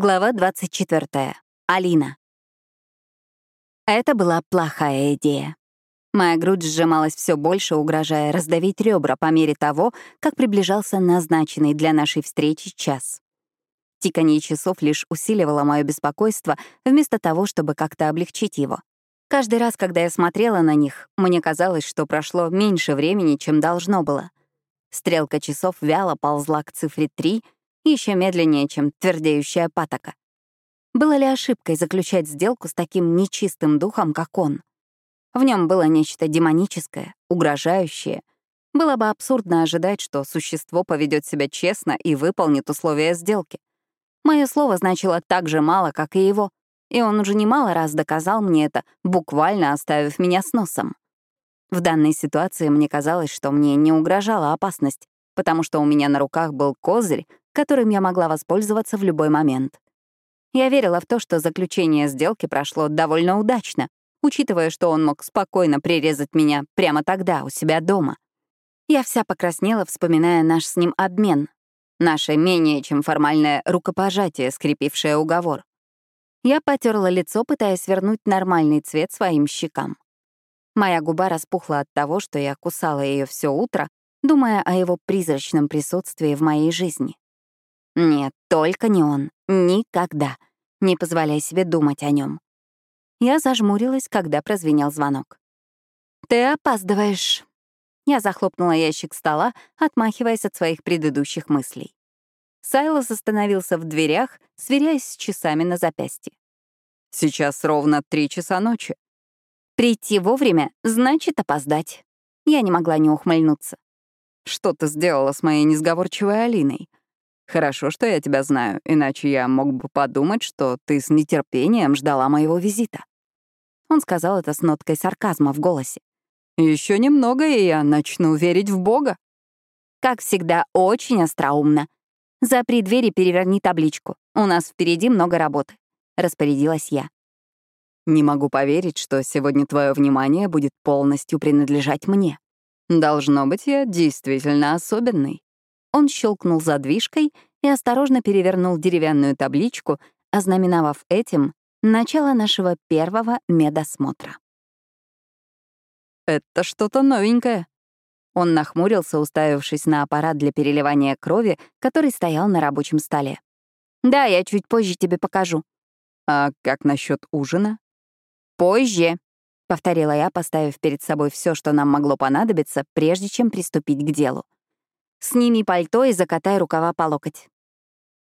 Глава 24. Алина. Это была плохая идея. Моя грудь сжималась все больше, угрожая раздавить ребра по мере того, как приближался назначенный для нашей встречи час. Тиканье часов лишь усиливало мое беспокойство, вместо того, чтобы как-то облегчить его. Каждый раз, когда я смотрела на них, мне казалось, что прошло меньше времени, чем должно было. Стрелка часов вяло ползла к цифре 3 — еще медленнее, чем твердеющая патока. Было ли ошибкой заключать сделку с таким нечистым духом, как он? В нем было нечто демоническое, угрожающее. Было бы абсурдно ожидать, что существо поведет себя честно и выполнит условия сделки. Мое слово значило так же мало, как и его, и он уже немало раз доказал мне это, буквально оставив меня с носом. В данной ситуации мне казалось, что мне не угрожала опасность, потому что у меня на руках был козырь, которым я могла воспользоваться в любой момент. Я верила в то, что заключение сделки прошло довольно удачно, учитывая, что он мог спокойно прирезать меня прямо тогда, у себя дома. Я вся покраснела, вспоминая наш с ним обмен, наше менее чем формальное рукопожатие, скрепившее уговор. Я потерла лицо, пытаясь вернуть нормальный цвет своим щекам. Моя губа распухла от того, что я кусала ее все утро, думая о его призрачном присутствии в моей жизни. Нет, только не он. Никогда. Не позволяй себе думать о нем. Я зажмурилась, когда прозвенел звонок. «Ты опаздываешь». Я захлопнула ящик стола, отмахиваясь от своих предыдущих мыслей. Сайлос остановился в дверях, сверяясь с часами на запястье. «Сейчас ровно три часа ночи». «Прийти вовремя значит опоздать». Я не могла не ухмыльнуться. «Что ты сделала с моей несговорчивой Алиной? Хорошо, что я тебя знаю, иначе я мог бы подумать, что ты с нетерпением ждала моего визита». Он сказал это с ноткой сарказма в голосе. Еще немного, и я начну верить в Бога». Как всегда, очень остроумно. Запри дверь и переверни табличку. У нас впереди много работы. Распорядилась я. Не могу поверить, что сегодня твое внимание будет полностью принадлежать мне. Должно быть, я действительно особенный. Он щелкнул задвижкой и осторожно перевернул деревянную табличку, ознаменовав этим начало нашего первого медосмотра. «Это что-то новенькое». Он нахмурился, уставившись на аппарат для переливания крови, который стоял на рабочем столе. «Да, я чуть позже тебе покажу». «А как насчет ужина?» «Позже», — повторила я, поставив перед собой все, что нам могло понадобиться, прежде чем приступить к делу. Сними пальто и закатай рукава по локоть.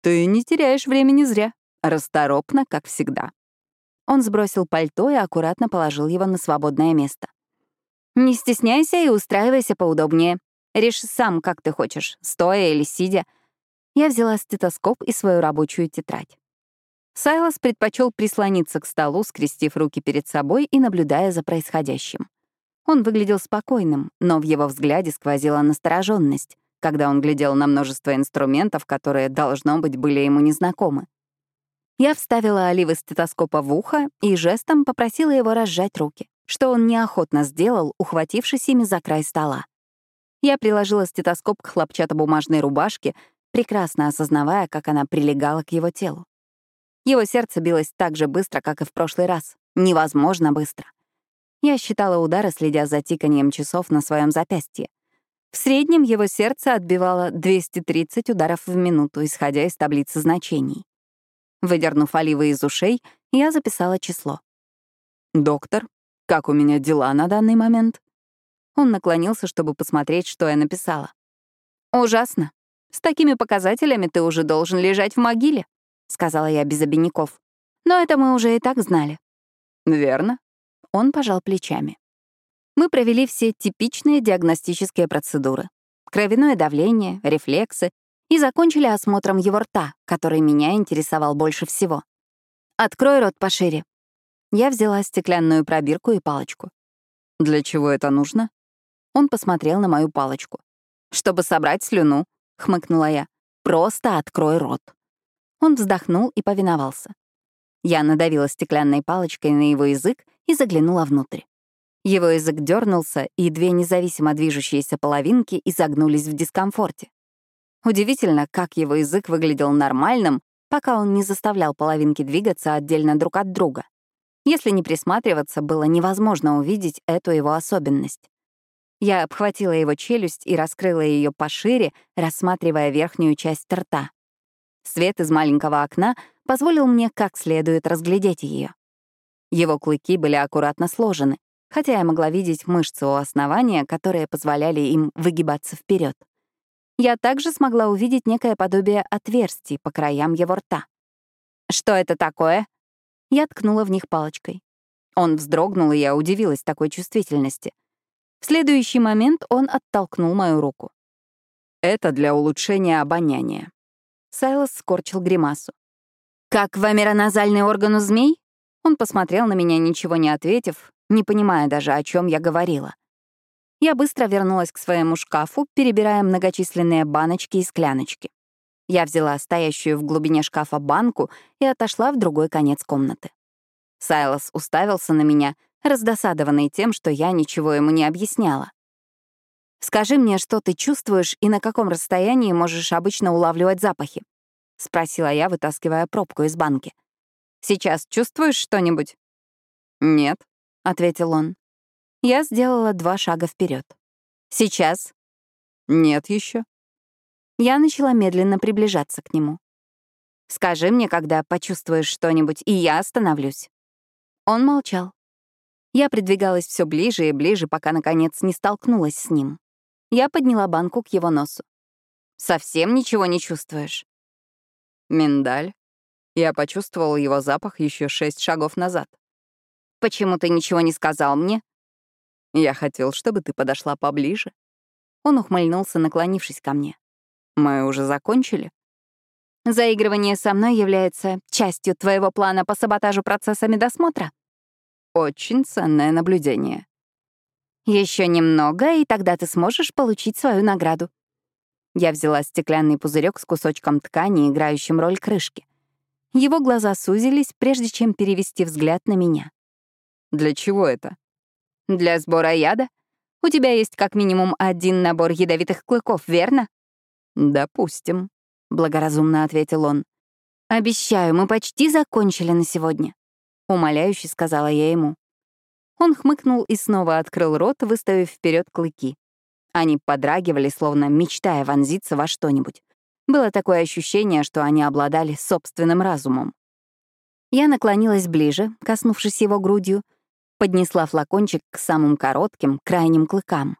Ты не теряешь времени зря. Расторопно, как всегда. Он сбросил пальто и аккуратно положил его на свободное место. Не стесняйся и устраивайся поудобнее. Реши сам, как ты хочешь, стоя или сидя. Я взяла стетоскоп и свою рабочую тетрадь. Сайлос предпочел прислониться к столу, скрестив руки перед собой и наблюдая за происходящим. Он выглядел спокойным, но в его взгляде сквозила настороженность когда он глядел на множество инструментов, которые, должно быть, были ему незнакомы. Я вставила оливы стетоскопа в ухо и жестом попросила его разжать руки, что он неохотно сделал, ухватившись ими за край стола. Я приложила стетоскоп к хлопчатобумажной рубашке, прекрасно осознавая, как она прилегала к его телу. Его сердце билось так же быстро, как и в прошлый раз. Невозможно быстро. Я считала удары, следя за тиканием часов на своем запястье. В среднем его сердце отбивало 230 ударов в минуту, исходя из таблицы значений. Выдернув оливы из ушей, я записала число. «Доктор, как у меня дела на данный момент?» Он наклонился, чтобы посмотреть, что я написала. «Ужасно. С такими показателями ты уже должен лежать в могиле», — сказала я без обиняков. «Но это мы уже и так знали». «Верно». Он пожал плечами мы провели все типичные диагностические процедуры — кровяное давление, рефлексы и закончили осмотром его рта, который меня интересовал больше всего. «Открой рот пошире». Я взяла стеклянную пробирку и палочку. «Для чего это нужно?» Он посмотрел на мою палочку. «Чтобы собрать слюну», — хмыкнула я. «Просто открой рот». Он вздохнул и повиновался. Я надавила стеклянной палочкой на его язык и заглянула внутрь. Его язык дернулся, и две независимо движущиеся половинки изогнулись в дискомфорте. Удивительно, как его язык выглядел нормальным, пока он не заставлял половинки двигаться отдельно друг от друга. Если не присматриваться, было невозможно увидеть эту его особенность. Я обхватила его челюсть и раскрыла ее пошире, рассматривая верхнюю часть рта. Свет из маленького окна позволил мне как следует разглядеть ее. Его клыки были аккуратно сложены, хотя я могла видеть мышцы у основания, которые позволяли им выгибаться вперед. Я также смогла увидеть некое подобие отверстий по краям его рта. «Что это такое?» Я ткнула в них палочкой. Он вздрогнул, и я удивилась такой чувствительности. В следующий момент он оттолкнул мою руку. «Это для улучшения обоняния». Сайлос скорчил гримасу. «Как вамероназальный орган у змей?» Он посмотрел на меня, ничего не ответив, не понимая даже, о чем я говорила. Я быстро вернулась к своему шкафу, перебирая многочисленные баночки и скляночки. Я взяла стоящую в глубине шкафа банку и отошла в другой конец комнаты. Сайлос уставился на меня, раздосадованный тем, что я ничего ему не объясняла. «Скажи мне, что ты чувствуешь и на каком расстоянии можешь обычно улавливать запахи?» — спросила я, вытаскивая пробку из банки. «Сейчас чувствуешь что-нибудь?» «Нет», — ответил он. Я сделала два шага вперед. «Сейчас?» «Нет еще. Я начала медленно приближаться к нему. «Скажи мне, когда почувствуешь что-нибудь, и я остановлюсь». Он молчал. Я придвигалась все ближе и ближе, пока, наконец, не столкнулась с ним. Я подняла банку к его носу. «Совсем ничего не чувствуешь?» «Миндаль», я почувствовал его запах еще шесть шагов назад. «Почему ты ничего не сказал мне?» «Я хотел, чтобы ты подошла поближе». Он ухмыльнулся, наклонившись ко мне. «Мы уже закончили?» «Заигрывание со мной является частью твоего плана по саботажу процесса медосмотра?» «Очень ценное наблюдение». Еще немного, и тогда ты сможешь получить свою награду». Я взяла стеклянный пузырек с кусочком ткани, играющим роль крышки. Его глаза сузились, прежде чем перевести взгляд на меня. «Для чего это?» «Для сбора яда. У тебя есть как минимум один набор ядовитых клыков, верно?» «Допустим», — благоразумно ответил он. «Обещаю, мы почти закончили на сегодня», — умоляюще сказала я ему. Он хмыкнул и снова открыл рот, выставив вперед клыки. Они подрагивали, словно мечтая вонзиться во что-нибудь. Было такое ощущение, что они обладали собственным разумом. Я наклонилась ближе, коснувшись его грудью, поднесла флакончик к самым коротким, крайним клыкам.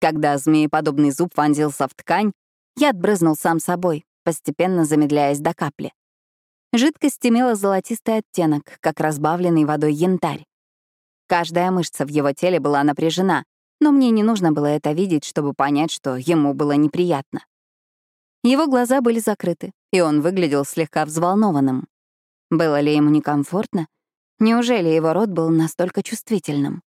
Когда змееподобный зуб вонзился в ткань, я отбрызнул сам собой, постепенно замедляясь до капли. Жидкость имела золотистый оттенок, как разбавленный водой янтарь. Каждая мышца в его теле была напряжена, но мне не нужно было это видеть, чтобы понять, что ему было неприятно. Его глаза были закрыты, и он выглядел слегка взволнованным. Было ли ему некомфортно? Неужели его рот был настолько чувствительным?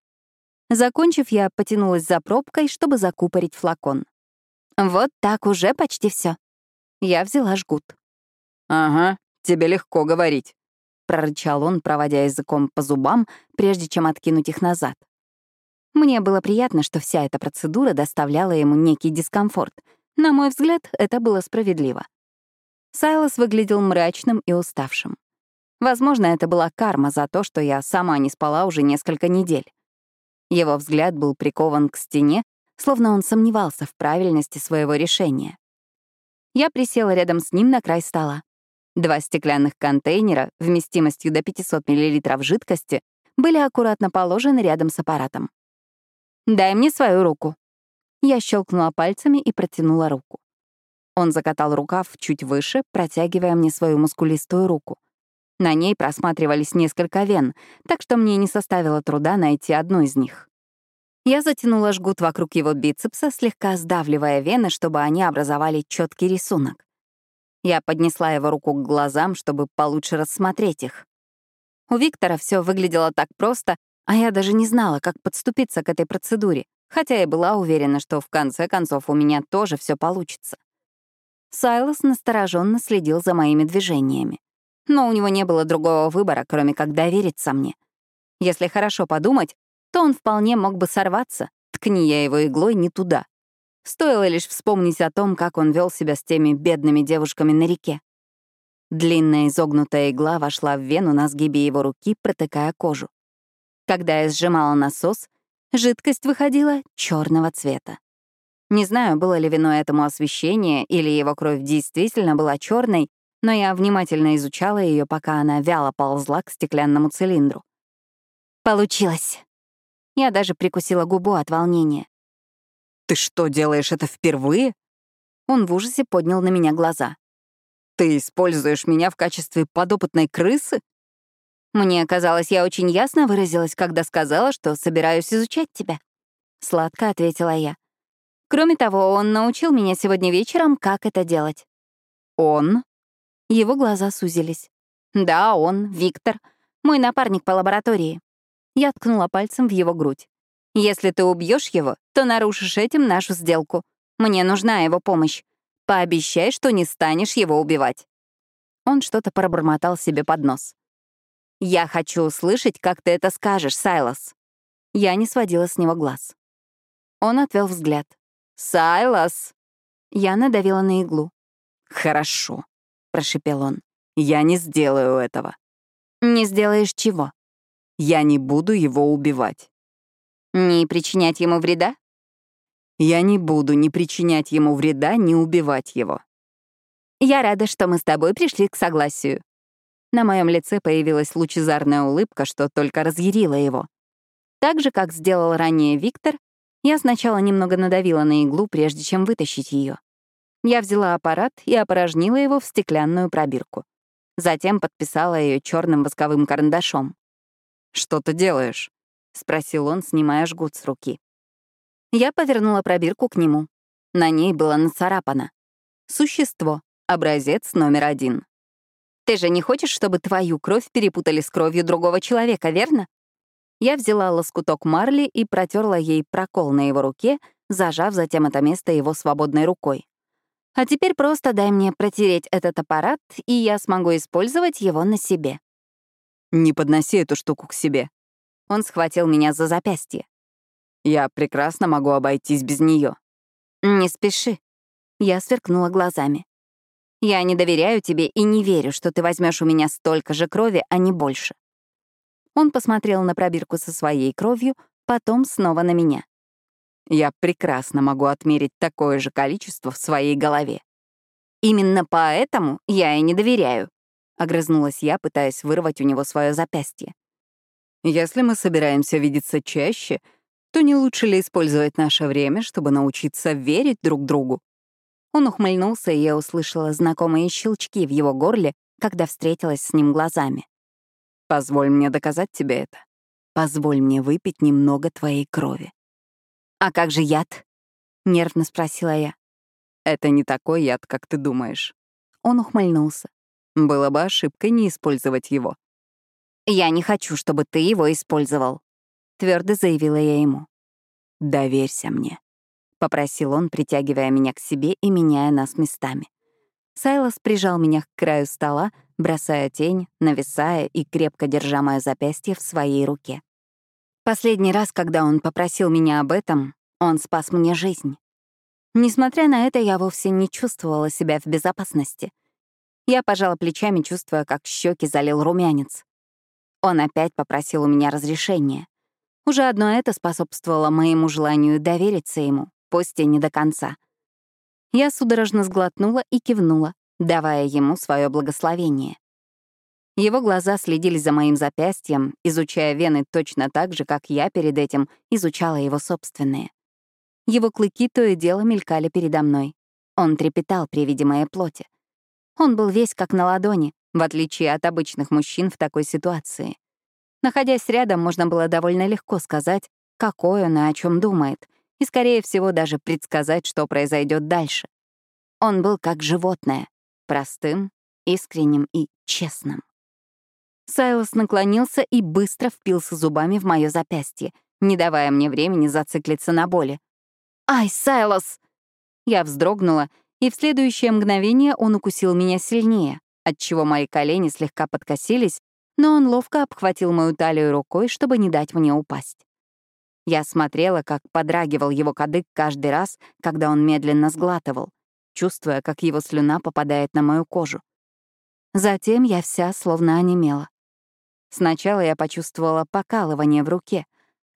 Закончив, я потянулась за пробкой, чтобы закупорить флакон. Вот так уже почти все. Я взяла жгут. «Ага, тебе легко говорить», — прорычал он, проводя языком по зубам, прежде чем откинуть их назад. Мне было приятно, что вся эта процедура доставляла ему некий дискомфорт — на мой взгляд, это было справедливо. Сайлос выглядел мрачным и уставшим. Возможно, это была карма за то, что я сама не спала уже несколько недель. Его взгляд был прикован к стене, словно он сомневался в правильности своего решения. Я присела рядом с ним на край стола. Два стеклянных контейнера вместимостью до 500 мл жидкости были аккуратно положены рядом с аппаратом. «Дай мне свою руку», я щелкнула пальцами и протянула руку. Он закатал рукав чуть выше, протягивая мне свою мускулистую руку. На ней просматривались несколько вен, так что мне не составило труда найти одну из них. Я затянула жгут вокруг его бицепса, слегка сдавливая вены, чтобы они образовали четкий рисунок. Я поднесла его руку к глазам, чтобы получше рассмотреть их. У Виктора все выглядело так просто, а я даже не знала, как подступиться к этой процедуре хотя и была уверена, что в конце концов у меня тоже все получится. Сайлос настороженно следил за моими движениями. Но у него не было другого выбора, кроме как довериться мне. Если хорошо подумать, то он вполне мог бы сорваться, ткни я его иглой не туда. Стоило лишь вспомнить о том, как он вел себя с теми бедными девушками на реке. Длинная изогнутая игла вошла в вену на сгибе его руки, протыкая кожу. Когда я сжимала насос, жидкость выходила черного цвета. Не знаю, было ли вино этому освещение или его кровь действительно была черной, но я внимательно изучала ее, пока она вяло ползла к стеклянному цилиндру. Получилось. Я даже прикусила губу от волнения. «Ты что, делаешь это впервые?» Он в ужасе поднял на меня глаза. «Ты используешь меня в качестве подопытной крысы?» Мне казалось, я очень ясно выразилась, когда сказала, что собираюсь изучать тебя. Сладко ответила я. Кроме того, он научил меня сегодня вечером, как это делать. Он? Его глаза сузились. Да, он, Виктор, мой напарник по лаборатории. Я ткнула пальцем в его грудь. Если ты убьешь его, то нарушишь этим нашу сделку. Мне нужна его помощь. Пообещай, что не станешь его убивать. Он что-то пробормотал себе под нос. «Я хочу услышать, как ты это скажешь, Сайлос». Я не сводила с него глаз. Он отвел взгляд. «Сайлос!» Я надавила на иглу. «Хорошо», — прошепел он. «Я не сделаю этого». «Не сделаешь чего?» «Я не буду его убивать». «Не причинять ему вреда?» «Я не буду ни причинять ему вреда, ни убивать его». «Я рада, что мы с тобой пришли к согласию», на моем лице появилась лучезарная улыбка, что только разъярила его. Так же, как сделал ранее Виктор, я сначала немного надавила на иглу, прежде чем вытащить ее. Я взяла аппарат и опорожнила его в стеклянную пробирку. Затем подписала ее черным восковым карандашом. «Что ты делаешь?» — спросил он, снимая жгут с руки. Я повернула пробирку к нему. На ней было нацарапано. «Существо. Образец номер один. Ты же не хочешь, чтобы твою кровь перепутали с кровью другого человека, верно? Я взяла лоскуток марли и протерла ей прокол на его руке, зажав затем это место его свободной рукой. А теперь просто дай мне протереть этот аппарат, и я смогу использовать его на себе. Не подноси эту штуку к себе. Он схватил меня за запястье. Я прекрасно могу обойтись без нее. Не спеши. Я сверкнула глазами. Я не доверяю тебе и не верю, что ты возьмешь у меня столько же крови, а не больше. Он посмотрел на пробирку со своей кровью, потом снова на меня. Я прекрасно могу отмерить такое же количество в своей голове. Именно поэтому я и не доверяю, огрызнулась я, пытаясь вырвать у него свое запястье. Если мы собираемся видеться чаще, то не лучше ли использовать наше время, чтобы научиться верить друг другу? Он ухмыльнулся, и я услышала знакомые щелчки в его горле, когда встретилась с ним глазами. «Позволь мне доказать тебе это. Позволь мне выпить немного твоей крови». «А как же яд?» — нервно спросила я. «Это не такой яд, как ты думаешь». Он ухмыльнулся. Было бы ошибкой не использовать его. «Я не хочу, чтобы ты его использовал», — твердо заявила я ему. «Доверься мне», попросил он, притягивая меня к себе и меняя нас местами. Сайлос прижал меня к краю стола, бросая тень, нависая и крепко держа мое запястье в своей руке. Последний раз, когда он попросил меня об этом, он спас мне жизнь. Несмотря на это, я вовсе не чувствовала себя в безопасности. Я пожала плечами, чувствуя, как щеки залил румянец. Он опять попросил у меня разрешения. Уже одно это способствовало моему желанию довериться ему, пусть и не до конца. Я судорожно сглотнула и кивнула, давая ему свое благословение. Его глаза следили за моим запястьем, изучая вены точно так же, как я перед этим изучала его собственные. Его клыки то и дело мелькали передо мной. Он трепетал при виде моей плоти. Он был весь как на ладони, в отличие от обычных мужчин в такой ситуации. Находясь рядом, можно было довольно легко сказать, какой он и о чем думает, и, скорее всего, даже предсказать, что произойдет дальше. Он был как животное, простым, искренним и честным. Сайлос наклонился и быстро впился зубами в мое запястье, не давая мне времени зациклиться на боли. «Ай, Сайлос!» Я вздрогнула, и в следующее мгновение он укусил меня сильнее, отчего мои колени слегка подкосились, но он ловко обхватил мою талию рукой, чтобы не дать мне упасть. Я смотрела, как подрагивал его кадык каждый раз, когда он медленно сглатывал, чувствуя, как его слюна попадает на мою кожу. Затем я вся словно онемела. Сначала я почувствовала покалывание в руке,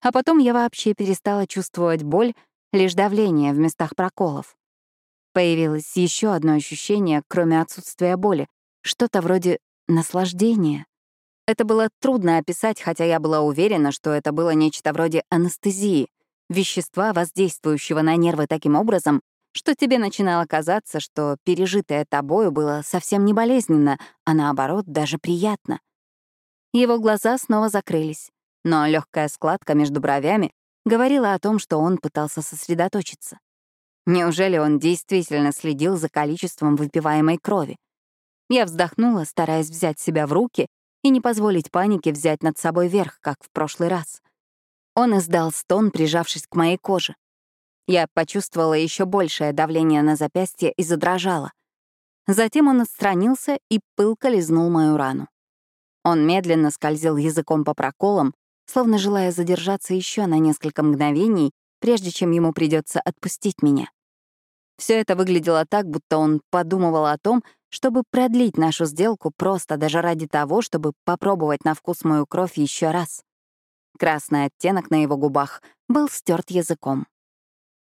а потом я вообще перестала чувствовать боль, лишь давление в местах проколов. Появилось еще одно ощущение, кроме отсутствия боли, что-то вроде наслаждения. Это было трудно описать, хотя я была уверена, что это было нечто вроде анестезии, вещества, воздействующего на нервы таким образом, что тебе начинало казаться, что пережитое тобою было совсем не болезненно, а наоборот, даже приятно. Его глаза снова закрылись, но легкая складка между бровями говорила о том, что он пытался сосредоточиться. Неужели он действительно следил за количеством выпиваемой крови? Я вздохнула, стараясь взять себя в руки и не позволить панике взять над собой верх, как в прошлый раз. Он издал стон, прижавшись к моей коже. Я почувствовала еще большее давление на запястье и задрожала. Затем он отстранился и пылко лизнул мою рану. Он медленно скользил языком по проколам, словно желая задержаться еще на несколько мгновений, прежде чем ему придется отпустить меня. Все это выглядело так, будто он подумывал о том, чтобы продлить нашу сделку просто даже ради того, чтобы попробовать на вкус мою кровь еще раз. Красный оттенок на его губах был стерт языком.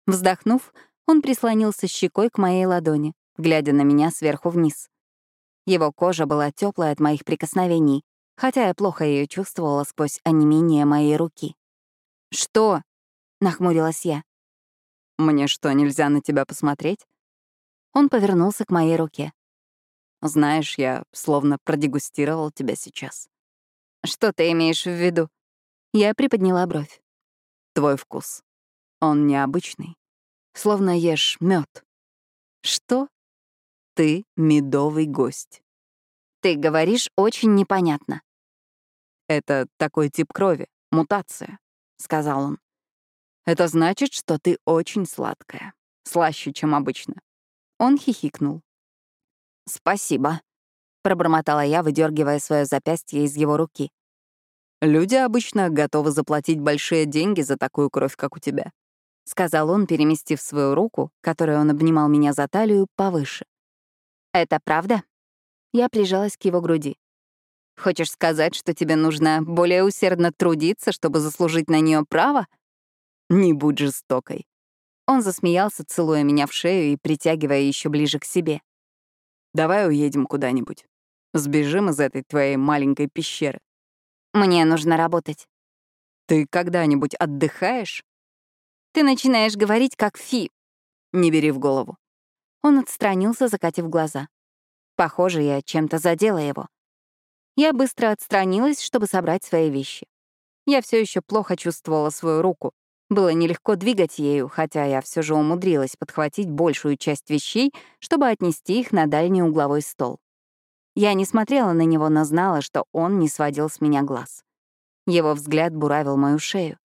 Вздохнув, он прислонился щекой к моей ладони, глядя на меня сверху вниз. Его кожа была теплая от моих прикосновений, хотя я плохо ее чувствовала сквозь онемение моей руки. «Что?» — нахмурилась я. «Мне что, нельзя на тебя посмотреть?» Он повернулся к моей руке. «Знаешь, я словно продегустировал тебя сейчас». «Что ты имеешь в виду?» Я приподняла бровь. «Твой вкус. Он необычный. Словно ешь мед. «Что?» «Ты медовый гость». «Ты говоришь очень непонятно». «Это такой тип крови, мутация», — сказал он. Это значит, что ты очень сладкая. Слаще, чем обычно. Он хихикнул. «Спасибо», — пробормотала я, выдергивая свое запястье из его руки. «Люди обычно готовы заплатить большие деньги за такую кровь, как у тебя», — сказал он, переместив свою руку, которой он обнимал меня за талию, повыше. «Это правда?» Я прижалась к его груди. «Хочешь сказать, что тебе нужно более усердно трудиться, чтобы заслужить на нее право?» Не будь жестокой. Он засмеялся, целуя меня в шею и притягивая еще ближе к себе. Давай уедем куда-нибудь. Сбежим из этой твоей маленькой пещеры. Мне нужно работать. Ты когда-нибудь отдыхаешь? Ты начинаешь говорить как Фи. Не бери в голову. Он отстранился, закатив глаза. Похоже, я чем-то задела его. Я быстро отстранилась, чтобы собрать свои вещи. Я все еще плохо чувствовала свою руку, было нелегко двигать ею, хотя я все же умудрилась подхватить большую часть вещей, чтобы отнести их на дальний угловой стол. Я не смотрела на него, но знала, что он не сводил с меня глаз. Его взгляд буравил мою шею.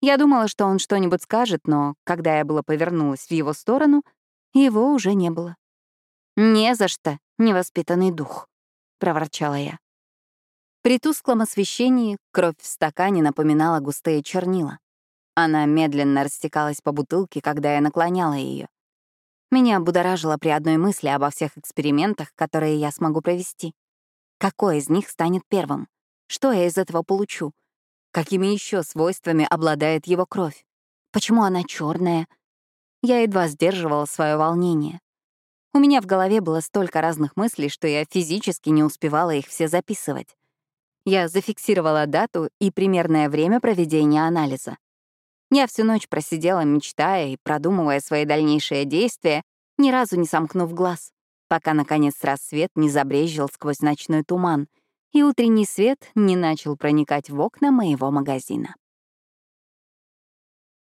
Я думала, что он что-нибудь скажет, но когда я была повернулась в его сторону, его уже не было. «Не за что, невоспитанный дух», — проворчала я. При тусклом освещении кровь в стакане напоминала густые чернила. Она медленно растекалась по бутылке, когда я наклоняла ее. Меня будоражило при одной мысли обо всех экспериментах, которые я смогу провести. Какой из них станет первым? Что я из этого получу? Какими еще свойствами обладает его кровь? Почему она черная? Я едва сдерживала свое волнение. У меня в голове было столько разных мыслей, что я физически не успевала их все записывать. Я зафиксировала дату и примерное время проведения анализа. Я всю ночь просидела, мечтая и продумывая свои дальнейшие действия, ни разу не сомкнув глаз, пока, наконец, рассвет не забрезжил сквозь ночной туман, и утренний свет не начал проникать в окна моего магазина.